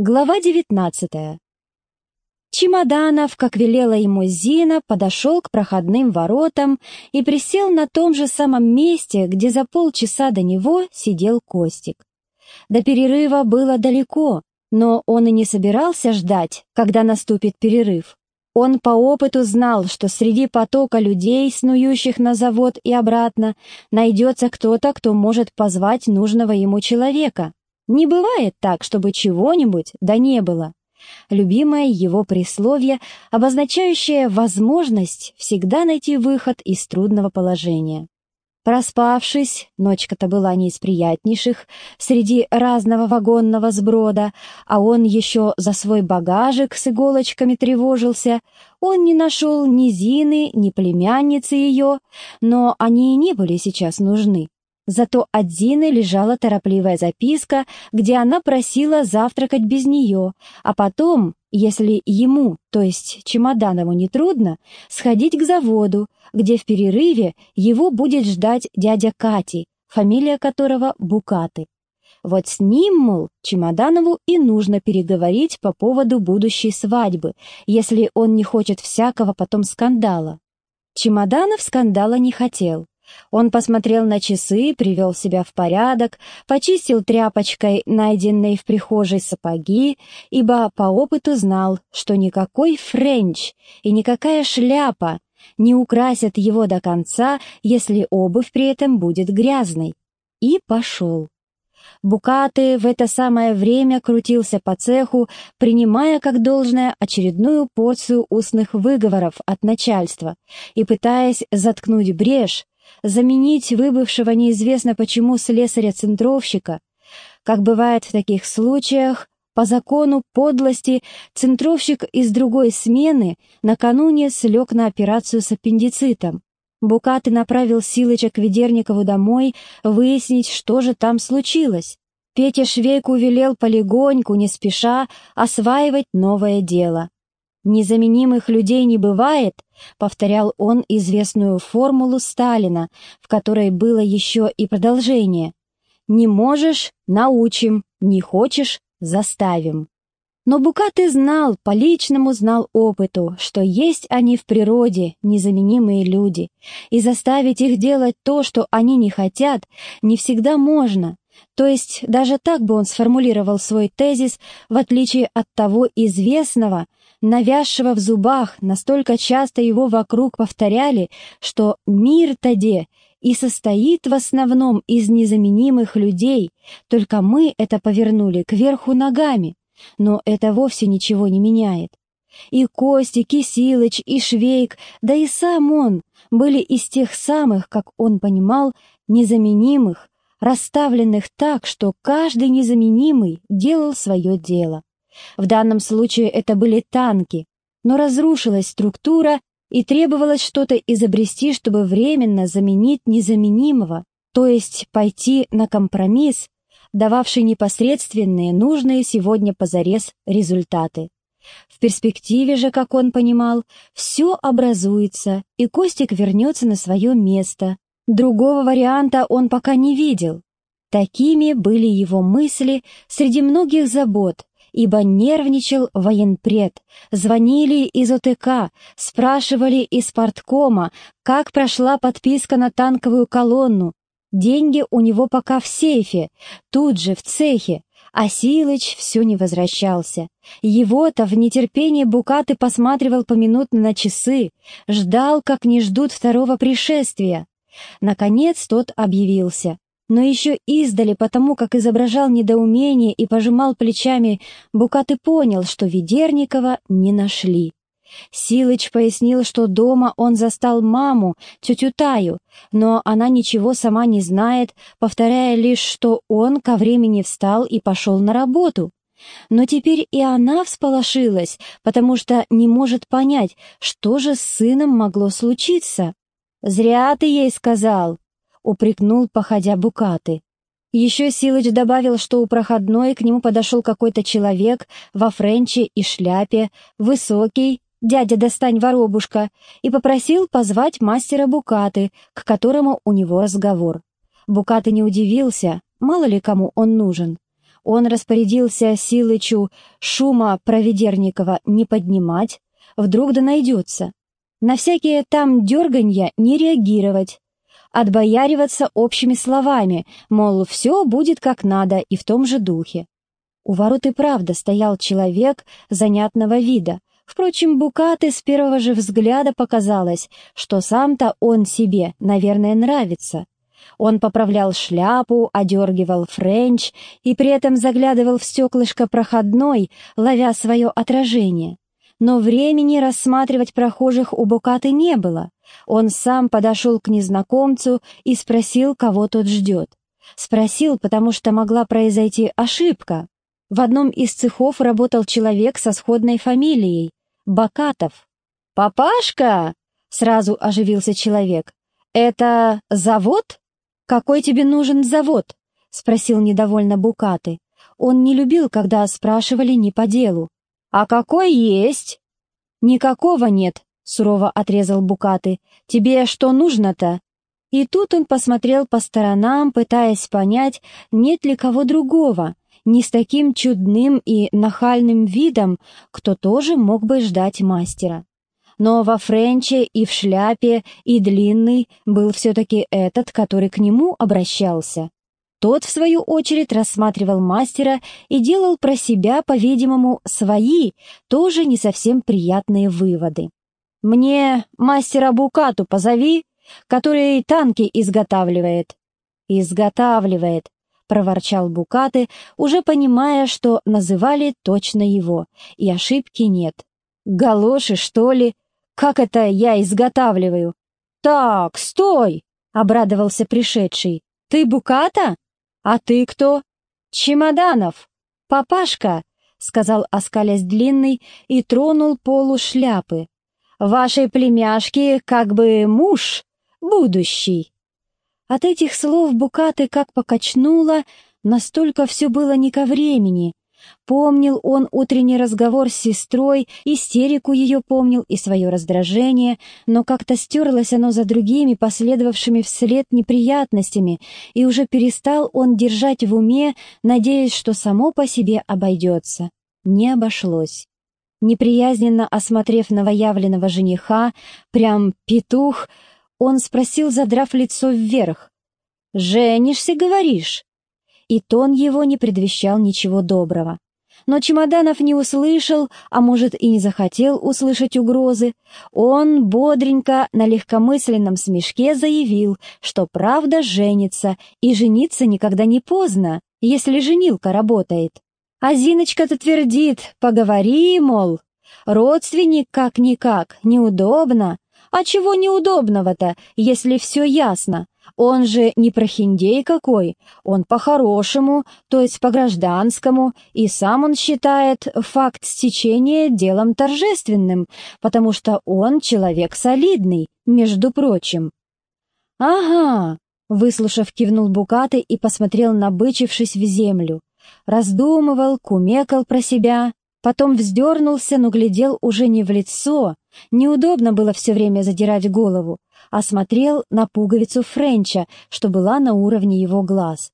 Глава девятнадцатая. Чемоданов, как велела ему Зина, подошел к проходным воротам и присел на том же самом месте, где за полчаса до него сидел Костик. До перерыва было далеко, но он и не собирался ждать, когда наступит перерыв. Он по опыту знал, что среди потока людей, снующих на завод и обратно, найдется кто-то, кто может позвать нужного ему человека. Не бывает так, чтобы чего-нибудь да не было. Любимое его присловие, обозначающее возможность всегда найти выход из трудного положения. Проспавшись, ночка-то была не из приятнейших, среди разного вагонного сброда, а он еще за свой багажик с иголочками тревожился, он не нашел ни Зины, ни племянницы ее, но они и не были сейчас нужны. Зато Зины лежала торопливая записка, где она просила завтракать без нее, а потом, если ему, то есть Чемоданову, не трудно, сходить к заводу, где в перерыве его будет ждать дядя Кати, фамилия которого Букаты. Вот с ним, мол, Чемоданову и нужно переговорить по поводу будущей свадьбы, если он не хочет всякого потом скандала. Чемоданов скандала не хотел. Он посмотрел на часы, привел себя в порядок, почистил тряпочкой найденные в прихожей сапоги, ибо по опыту знал, что никакой френч и никакая шляпа не украсят его до конца, если обувь при этом будет грязной. И пошел. Букаты в это самое время крутился по цеху, принимая как должное очередную порцию устных выговоров от начальства и пытаясь заткнуть брешь, заменить выбывшего неизвестно почему слесаря-центровщика. Как бывает в таких случаях, по закону подлости центровщик из другой смены накануне слег на операцию с аппендицитом. Букаты направил Силыча к Ведерникову домой выяснить, что же там случилось. Петя Швейку велел полегоньку, не спеша, осваивать новое дело. «Незаменимых людей не бывает», — повторял он известную формулу Сталина, в которой было еще и продолжение. «Не можешь — научим, не хочешь — заставим». Но Букаты знал, по личному знал опыту, что есть они в природе, незаменимые люди, и заставить их делать то, что они не хотят, не всегда можно. То есть даже так бы он сформулировал свой тезис, в отличие от того известного, навязшего в зубах, настолько часто его вокруг повторяли, что мир таде и состоит в основном из незаменимых людей, только мы это повернули кверху ногами, но это вовсе ничего не меняет. И Костик, и Силыч, и Швейк, да и сам он были из тех самых, как он понимал, незаменимых, расставленных так, что каждый незаменимый делал свое дело. В данном случае это были танки, но разрушилась структура и требовалось что-то изобрести, чтобы временно заменить незаменимого, то есть пойти на компромисс, дававший непосредственные, нужные сегодня позарез результаты. В перспективе же, как он понимал, все образуется, и Костик вернется на свое место. Другого варианта он пока не видел. Такими были его мысли среди многих забот, ибо нервничал военпред. Звонили из ОТК, спрашивали из порткома, как прошла подписка на танковую колонну. Деньги у него пока в сейфе, тут же, в цехе, а Силыч все не возвращался. Его-то в нетерпении Букаты посматривал поминутно на часы, ждал, как не ждут второго пришествия. Наконец тот объявился но еще издали, потому как изображал недоумение и пожимал плечами, Букат и понял, что Ведерникова не нашли. Силыч пояснил, что дома он застал маму, тетю Таю, но она ничего сама не знает, повторяя лишь, что он ко времени встал и пошел на работу. Но теперь и она всполошилась, потому что не может понять, что же с сыном могло случиться. «Зря ты ей сказал», упрекнул, походя Букаты. Еще Силыч добавил, что у проходной к нему подошел какой-то человек во френче и шляпе, высокий, дядя достань воробушка, и попросил позвать мастера Букаты, к которому у него разговор. Букаты не удивился, мало ли кому он нужен. Он распорядился Силычу шума Проведерникова не поднимать, вдруг да найдется. На всякие там дерганья не реагировать, отбояриваться общими словами, мол, все будет как надо и в том же духе. У ворот и правда стоял человек занятного вида. Впрочем, Букаты с первого же взгляда показалось, что сам-то он себе, наверное, нравится. Он поправлял шляпу, одергивал френч и при этом заглядывал в стеклышко проходной, ловя свое отражение. Но времени рассматривать прохожих у Букаты не было. Он сам подошел к незнакомцу и спросил, кого тот ждет. Спросил, потому что могла произойти ошибка. В одном из цехов работал человек со сходной фамилией — Бакатов. «Папашка!» — сразу оживился человек. «Это завод? Какой тебе нужен завод?» — спросил недовольно Букаты. Он не любил, когда спрашивали не по делу. «А какой есть?» «Никакого нет», — сурово отрезал Букаты. «Тебе что нужно-то?» И тут он посмотрел по сторонам, пытаясь понять, нет ли кого другого, не с таким чудным и нахальным видом, кто тоже мог бы ждать мастера. Но во френче и в шляпе, и длинный был все-таки этот, который к нему обращался. Тот, в свою очередь, рассматривал мастера и делал про себя, по-видимому, свои, тоже не совсем приятные выводы. «Мне мастера Букату позови, который танки изготавливает». «Изготавливает», — проворчал Букаты, уже понимая, что называли точно его, и ошибки нет. «Галоши, что ли? Как это я изготавливаю?» «Так, стой!» — обрадовался пришедший. «Ты Буката?» «А ты кто?» «Чемоданов! Папашка!» — сказал, оскалясь длинный, и тронул полу шляпы. «Вашей племяшки как бы муж будущий». От этих слов Букаты как покачнуло, настолько все было не ко времени, Помнил он утренний разговор с сестрой, истерику ее помнил и свое раздражение, но как-то стерлось оно за другими, последовавшими вслед неприятностями, и уже перестал он держать в уме, надеясь, что само по себе обойдется. Не обошлось. Неприязненно осмотрев новоявленного жениха, прям петух, он спросил, задрав лицо вверх. «Женишься, говоришь?» И тон его не предвещал ничего доброго. Но Чемоданов не услышал, а может и не захотел услышать угрозы. Он бодренько на легкомысленном смешке заявил, что правда женится, и жениться никогда не поздно, если женилка работает. А Зиночка-то твердит, поговори, мол, родственник как-никак, неудобно. А чего неудобного-то, если все ясно? Он же не прохиндей какой, он по-хорошему, то есть по-гражданскому, и сам он считает факт стечения делом торжественным, потому что он человек солидный, между прочим. «Ага», — выслушав, кивнул Букаты и посмотрел, набычившись в землю. Раздумывал, кумекал про себя, потом вздернулся, но глядел уже не в лицо, неудобно было все время задирать голову, осмотрел на пуговицу Френча, что была на уровне его глаз.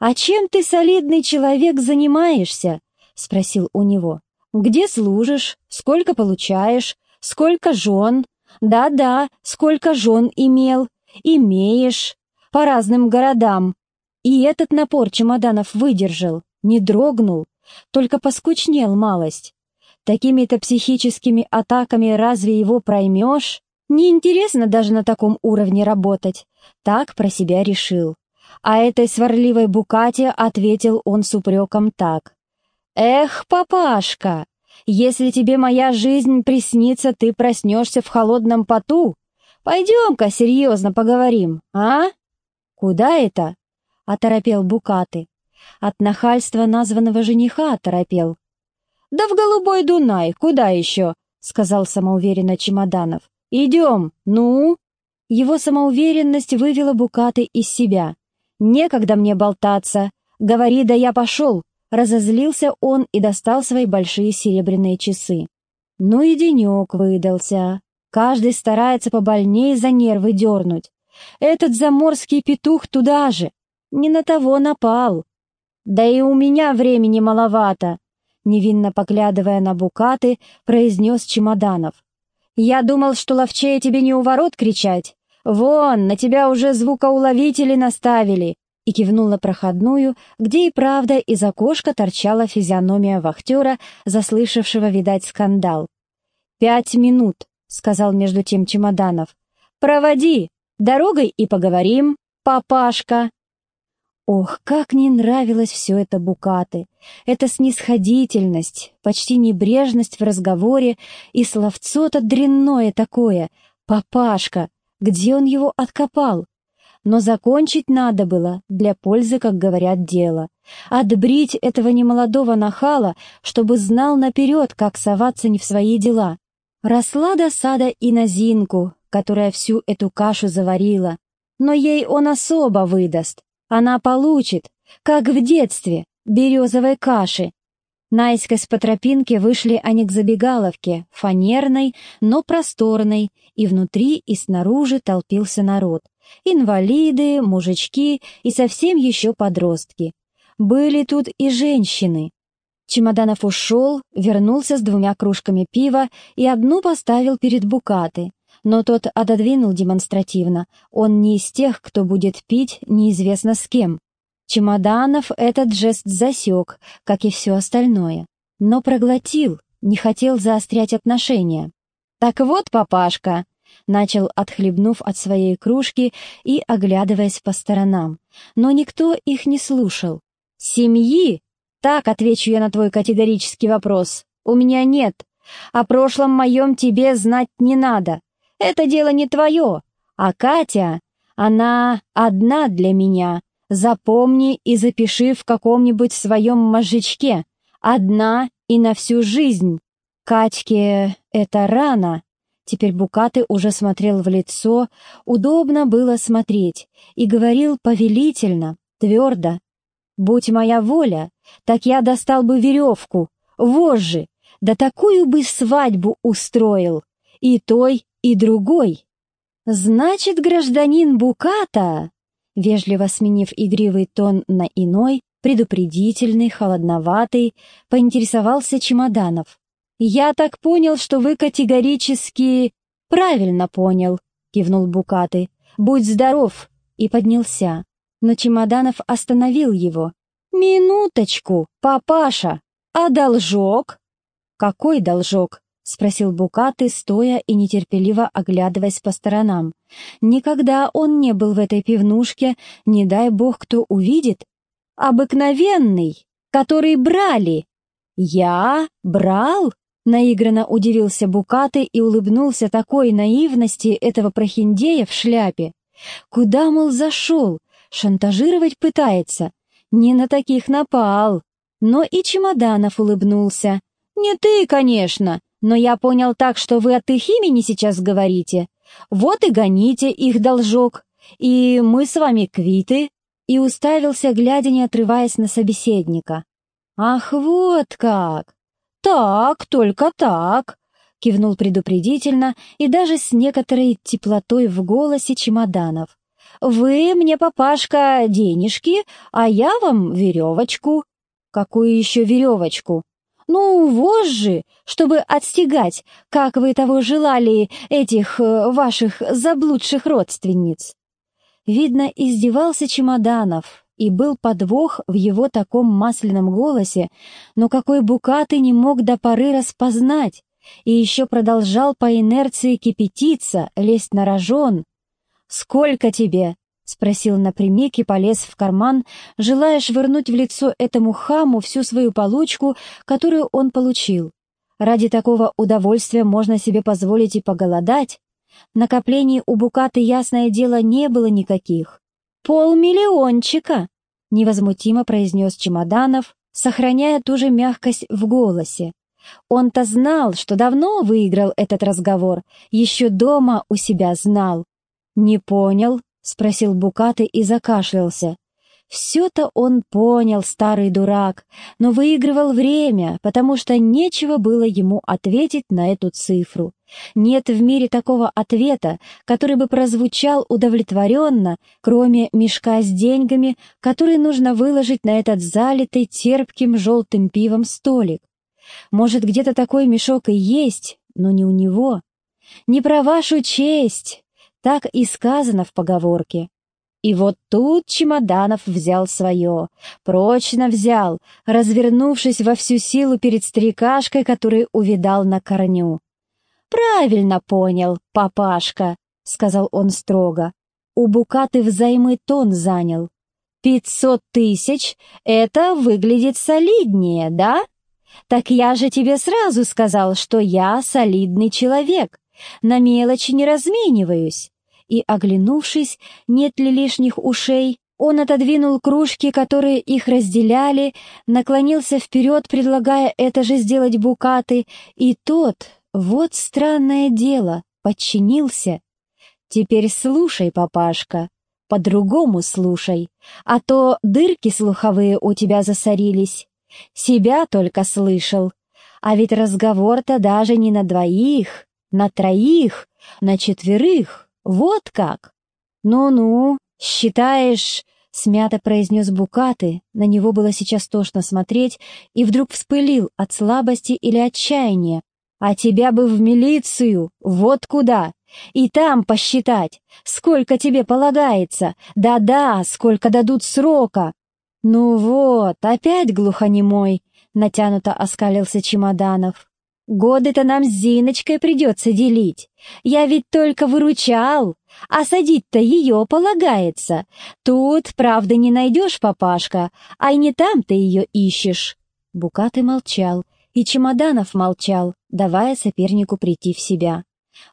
«А чем ты, солидный человек, занимаешься?» — спросил у него. «Где служишь? Сколько получаешь? Сколько жен? Да-да, сколько жен имел? Имеешь? По разным городам». И этот напор чемоданов выдержал, не дрогнул, только поскучнел малость. Такими-то психическими атаками разве его проймешь? Неинтересно даже на таком уровне работать. Так про себя решил. А этой сварливой Букате ответил он с упреком так. «Эх, папашка, если тебе моя жизнь приснится, ты проснешься в холодном поту. Пойдем-ка серьезно поговорим, а?» «Куда это?» — оторопел Букаты. От нахальства названного жениха оторопел. «Да в Голубой Дунай, куда еще?» — сказал самоуверенно Чемоданов. «Идем, ну?» Его самоуверенность вывела Букаты из себя. «Некогда мне болтаться. Говори, да я пошел!» Разозлился он и достал свои большие серебряные часы. Ну и денек выдался. Каждый старается побольнее за нервы дернуть. Этот заморский петух туда же. Не на того напал. Да и у меня времени маловато!» Невинно поглядывая на Букаты, произнес Чемоданов. «Я думал, что ловчее тебе не у ворот кричать. Вон, на тебя уже звукоуловители наставили!» И кивнул на проходную, где и правда из окошка торчала физиономия вахтера, заслышавшего, видать, скандал. «Пять минут», — сказал между тем Чемоданов. «Проводи, дорогой и поговорим, папашка». Ох, как не нравилось все это Букаты! Эта снисходительность, почти небрежность в разговоре и словцо-то дрянное такое. Папашка! Где он его откопал? Но закончить надо было, для пользы, как говорят, дело. Отбрить этого немолодого нахала, чтобы знал наперед, как соваться не в свои дела. Росла досада и на Зинку, которая всю эту кашу заварила. Но ей он особо выдаст. Она получит, как в детстве, березовой каши. Наискось по тропинке вышли они к забегаловке, фанерной, но просторной, и внутри и снаружи толпился народ. Инвалиды, мужички и совсем еще подростки. Были тут и женщины. Чемоданов ушел, вернулся с двумя кружками пива и одну поставил перед Букаты но тот отодвинул демонстративно. Он не из тех, кто будет пить неизвестно с кем. Чемоданов этот жест засек, как и все остальное. Но проглотил, не хотел заострять отношения. «Так вот, папашка!» Начал, отхлебнув от своей кружки и оглядываясь по сторонам. Но никто их не слушал. «Семьи?» «Так отвечу я на твой категорический вопрос. У меня нет. О прошлом моем тебе знать не надо. Это дело не твое, а Катя, она одна для меня. Запомни и запиши в каком-нибудь своем мозжечке. Одна и на всю жизнь. Катьке это рано. Теперь Букаты уже смотрел в лицо, удобно было смотреть, и говорил повелительно, твердо. «Будь моя воля, так я достал бы веревку, вожжи, да такую бы свадьбу устроил, и той, и другой. Значит, гражданин Буката, вежливо сменив игривый тон на иной, предупредительный, холодноватый, поинтересовался Чемоданов. «Я так понял, что вы категорически...» «Правильно понял», — кивнул Букаты. «Будь здоров!» и поднялся. Но Чемоданов остановил его. «Минуточку, папаша! А должок?» «Какой должок?» — спросил Букаты, стоя и нетерпеливо оглядываясь по сторонам. «Никогда он не был в этой пивнушке, не дай бог кто увидит. Обыкновенный, который брали». «Я? Брал?» — наигранно удивился Букаты и улыбнулся такой наивности этого прохиндея в шляпе. «Куда, мол, зашел? Шантажировать пытается? Не на таких напал». Но и Чемоданов улыбнулся. «Не ты, конечно, но я понял так, что вы от их имени сейчас говорите. Вот и гоните их должок, и мы с вами квиты». И уставился, глядя, не отрываясь на собеседника. «Ах, вот как! Так, только так!» Кивнул предупредительно и даже с некоторой теплотой в голосе чемоданов. «Вы мне, папашка, денежки, а я вам веревочку». «Какую еще веревочку?» Ну, вожжи, чтобы отстегать, как вы того желали, этих э, ваших заблудших родственниц. Видно, издевался Чемоданов, и был подвох в его таком масляном голосе, но какой Букаты не мог до поры распознать, и еще продолжал по инерции кипятиться, лезть на рожон. «Сколько тебе?» — спросил напрямик и полез в карман, желая швырнуть в лицо этому хаму всю свою получку, которую он получил. Ради такого удовольствия можно себе позволить и поголодать. Накоплений у Букаты, ясное дело, не было никаких. «Полмиллиончика!» — невозмутимо произнес Чемоданов, сохраняя ту же мягкость в голосе. Он-то знал, что давно выиграл этот разговор, еще дома у себя знал. «Не понял», — спросил Букаты и закашлялся. Все-то он понял, старый дурак, но выигрывал время, потому что нечего было ему ответить на эту цифру. Нет в мире такого ответа, который бы прозвучал удовлетворенно, кроме мешка с деньгами, который нужно выложить на этот залитый терпким желтым пивом столик. Может, где-то такой мешок и есть, но не у него. «Не про вашу честь!» Так и сказано в поговорке. И вот тут Чемоданов взял свое, прочно взял, развернувшись во всю силу перед старикашкой, который увидал на корню. «Правильно понял, папашка», — сказал он строго. У Букаты взаймы тон занял. «Пятьсот тысяч — это выглядит солиднее, да? Так я же тебе сразу сказал, что я солидный человек, на мелочи не размениваюсь и, оглянувшись, нет ли лишних ушей, он отодвинул кружки, которые их разделяли, наклонился вперед, предлагая это же сделать Букаты, и тот, вот странное дело, подчинился. «Теперь слушай, папашка, по-другому слушай, а то дырки слуховые у тебя засорились. Себя только слышал, а ведь разговор-то даже не на двоих, на троих, на четверых». «Вот как!» «Ну-ну, считаешь...» — смято произнес Букаты, на него было сейчас тошно смотреть, и вдруг вспылил от слабости или отчаяния. «А тебя бы в милицию, вот куда! И там посчитать, сколько тебе полагается, да-да, сколько дадут срока!» «Ну вот, опять глухонемой!» — натянуто оскалился Чемоданов. Годы-то нам с Зиночкой придется делить. Я ведь только выручал, а садить-то ее полагается. Тут, правда, не найдешь, папашка, а и не там ты ее ищешь». Букатый молчал, и Чемоданов молчал, давая сопернику прийти в себя.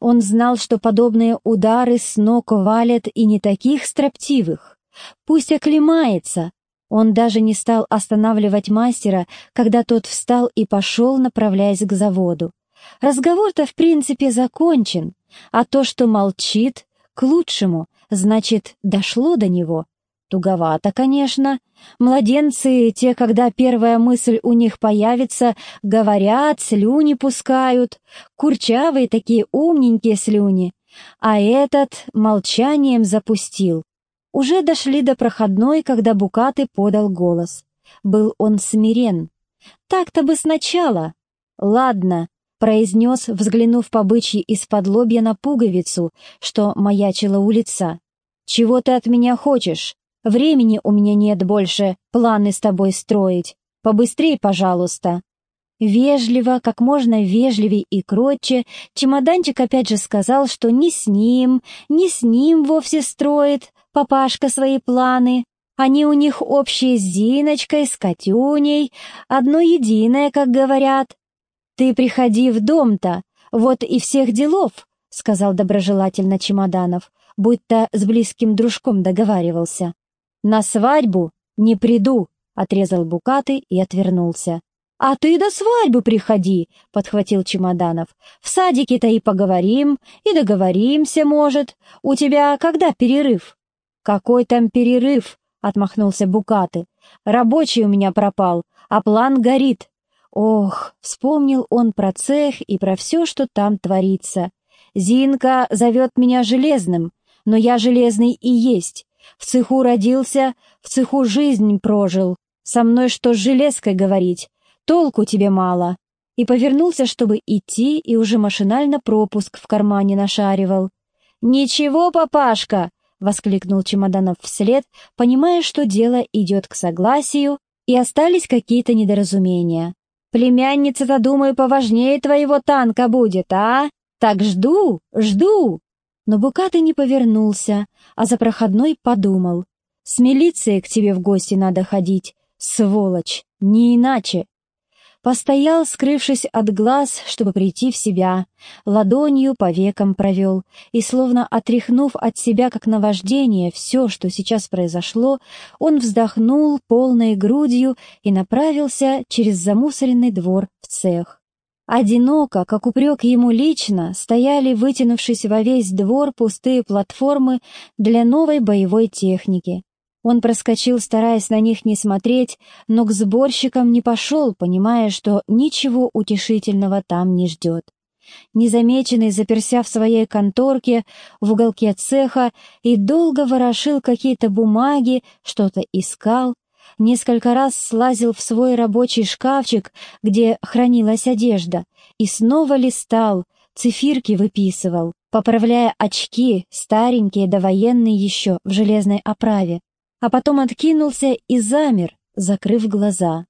Он знал, что подобные удары с ног валят и не таких строптивых. Пусть оклемается, он даже не стал останавливать мастера, когда тот встал и пошел, направляясь к заводу. Разговор-то, в принципе, закончен, а то, что молчит, к лучшему, значит, дошло до него. Туговато, конечно. Младенцы, те, когда первая мысль у них появится, говорят, слюни пускают. Курчавые такие умненькие слюни. А этот молчанием запустил. Уже дошли до проходной, когда Букаты подал голос. Был он смирен. «Так-то бы сначала!» «Ладно», — произнес, взглянув по бычьи из-под лобья на пуговицу, что маячила у лица. «Чего ты от меня хочешь? Времени у меня нет больше планы с тобой строить. Побыстрей, пожалуйста». Вежливо, как можно вежливей и кротче, чемоданчик опять же сказал, что не с ним, не с ним вовсе строит, папашка свои планы. Они у них общие с Зиночкой, с Катюней, одно единое, как говорят. «Ты приходи в дом-то, вот и всех делов», — сказал доброжелательно Чемоданов, будто с близким дружком договаривался. «На свадьбу не приду», — отрезал Букаты и отвернулся. «А ты до свадьбы приходи», — подхватил Чемоданов. «В садике-то и поговорим, и договоримся, может. У тебя когда перерыв?» «Какой там перерыв?» — отмахнулся Букаты. «Рабочий у меня пропал, а план горит». Ох, вспомнил он про цех и про все, что там творится. «Зинка зовет меня Железным, но я Железный и есть. В цеху родился, в цеху жизнь прожил. Со мной что с железкой говорить? Толку тебе мало». И повернулся, чтобы идти, и уже машинально пропуск в кармане нашаривал. «Ничего, папашка!» — воскликнул Чемоданов вслед, понимая, что дело идет к согласию, и остались какие-то недоразумения. «Племянница-то, думаю, поважнее твоего танка будет, а? Так жду, жду!» Но Букаты не повернулся, а за проходной подумал. «С милицией к тебе в гости надо ходить, сволочь, не иначе!» Постоял, скрывшись от глаз, чтобы прийти в себя, ладонью по векам провел, и, словно отряхнув от себя, как наваждение, все, что сейчас произошло, он вздохнул полной грудью и направился через замусоренный двор в цех. Одиноко, как упрек ему лично, стояли, вытянувшись во весь двор, пустые платформы для новой боевой техники. Он проскочил, стараясь на них не смотреть, но к сборщикам не пошел, понимая, что ничего утешительного там не ждет. Незамеченный, заперся в своей конторке в уголке цеха и долго ворошил какие-то бумаги, что-то искал, несколько раз слазил в свой рабочий шкафчик, где хранилась одежда, и снова листал, цифирки выписывал, поправляя очки, старенькие, довоенные еще, в железной оправе а потом откинулся и замер, закрыв глаза.